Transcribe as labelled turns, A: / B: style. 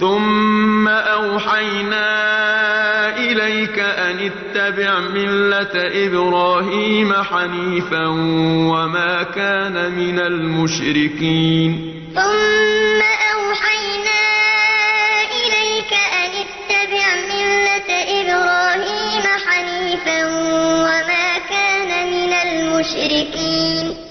A: ثم أوحينا إليك أن اتبع ملة إبراهيم حنيفا وما كان من المشركين.
B: ثم أوحينا إليك أن اتبع ملة إبراهيم حنيفا وما كان من المشركين.